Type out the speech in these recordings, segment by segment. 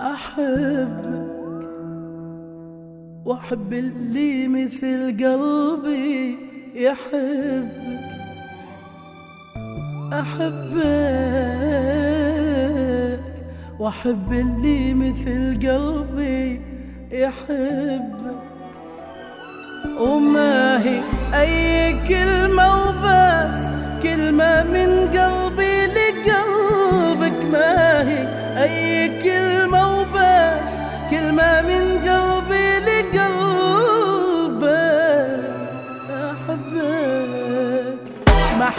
أحبك وأحب اللي مثل قلبي يحبك. أحبك وأحب اللي مثل قلبي يحبك. وما هي أي كلمة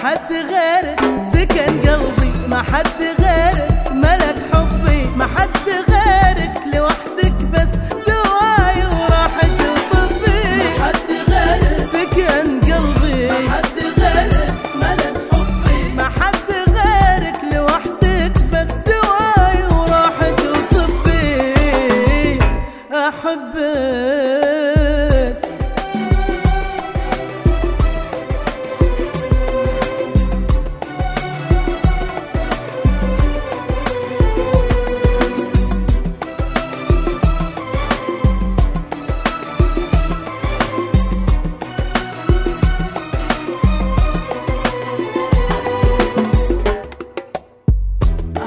حد غيرك سكن قلبي ما حد غيرك ملك حبي ما حد غيرك لوحدك بس دواي وراحة طبي ما حد غيرك سكن قلبي ما حد غيرك ملك حبي ما حد غيرك لوحدك بس دواي وراحة طبي أحبك.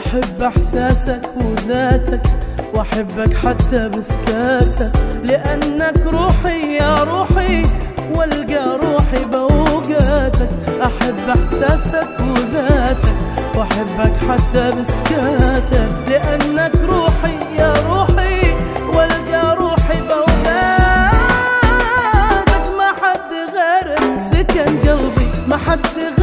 أحب إحساسك وذاتك وأحبك حتى بسكاتك لأنك روحي يا روحي والقى روحي بوقاتك أحب إحساسك وذاتك وأحبك حتى بسكاتك لأنك روحي يا روحي والقى روحي بوقاتك ما حد غيرك سكن قلبي ما حد غيرك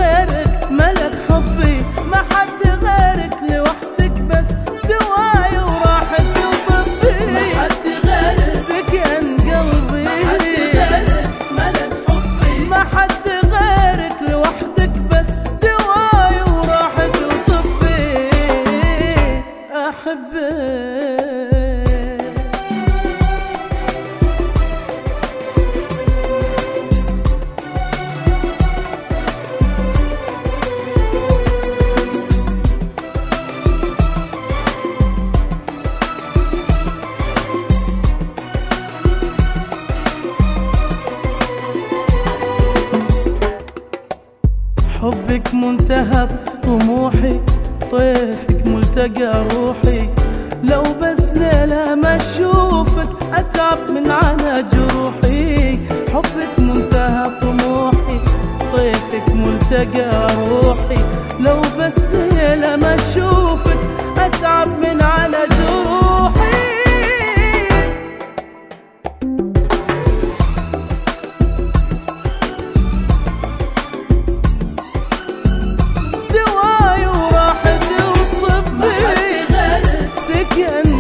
حبك منتهى طموحي طيفك ملتقى روحي. لو بس ليلة ما أشوفك أتعب من عنا جروحي. حبك منتهى طموحي طيفك ملتقى روحي. لو بس tiene